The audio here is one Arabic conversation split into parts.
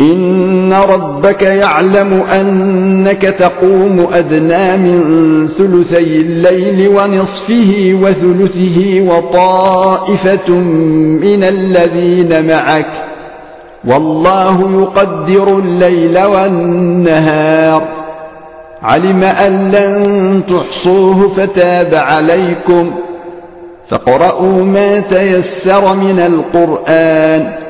إن ربك يعلم أنك تقوم أدنى من ثلثي الليل ونصفه وثلثه وطائفة من الذين معك والله يقدر الليل والنهار علم أن لن تحصوه فتاب عليكم فاقرؤوا ما تيسر من القرآن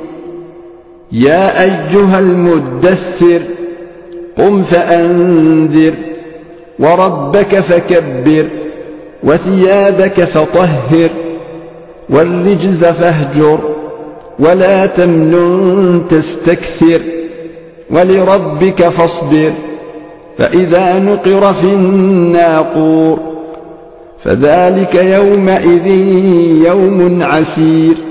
يا أيها المدثر قم فأنذر وربك فكبر وثيابك فطهر والرجز فاهجر ولا تمنن تستكثر ولربك فاصبر فإذا نقر في الناقور فذلك يومئذ يوم عسير.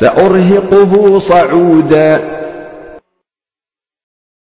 سأرهقه صعودا.